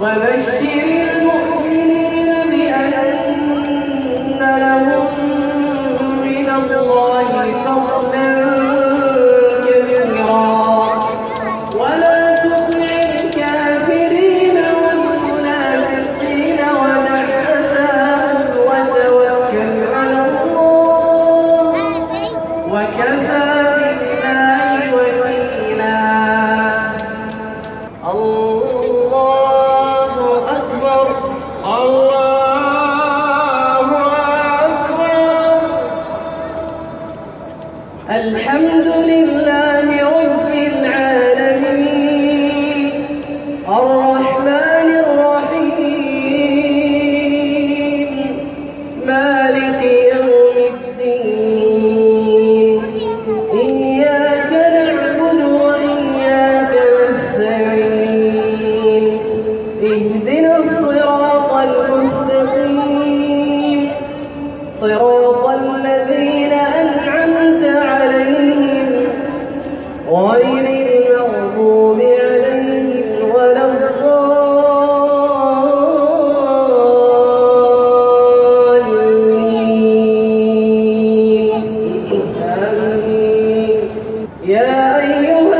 Well, they see. أيها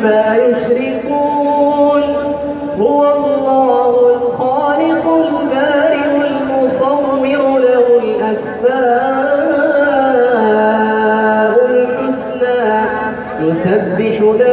عما يشركون. هو الله الخالق البارئ المصور له الأسماء الحسنى يسبح له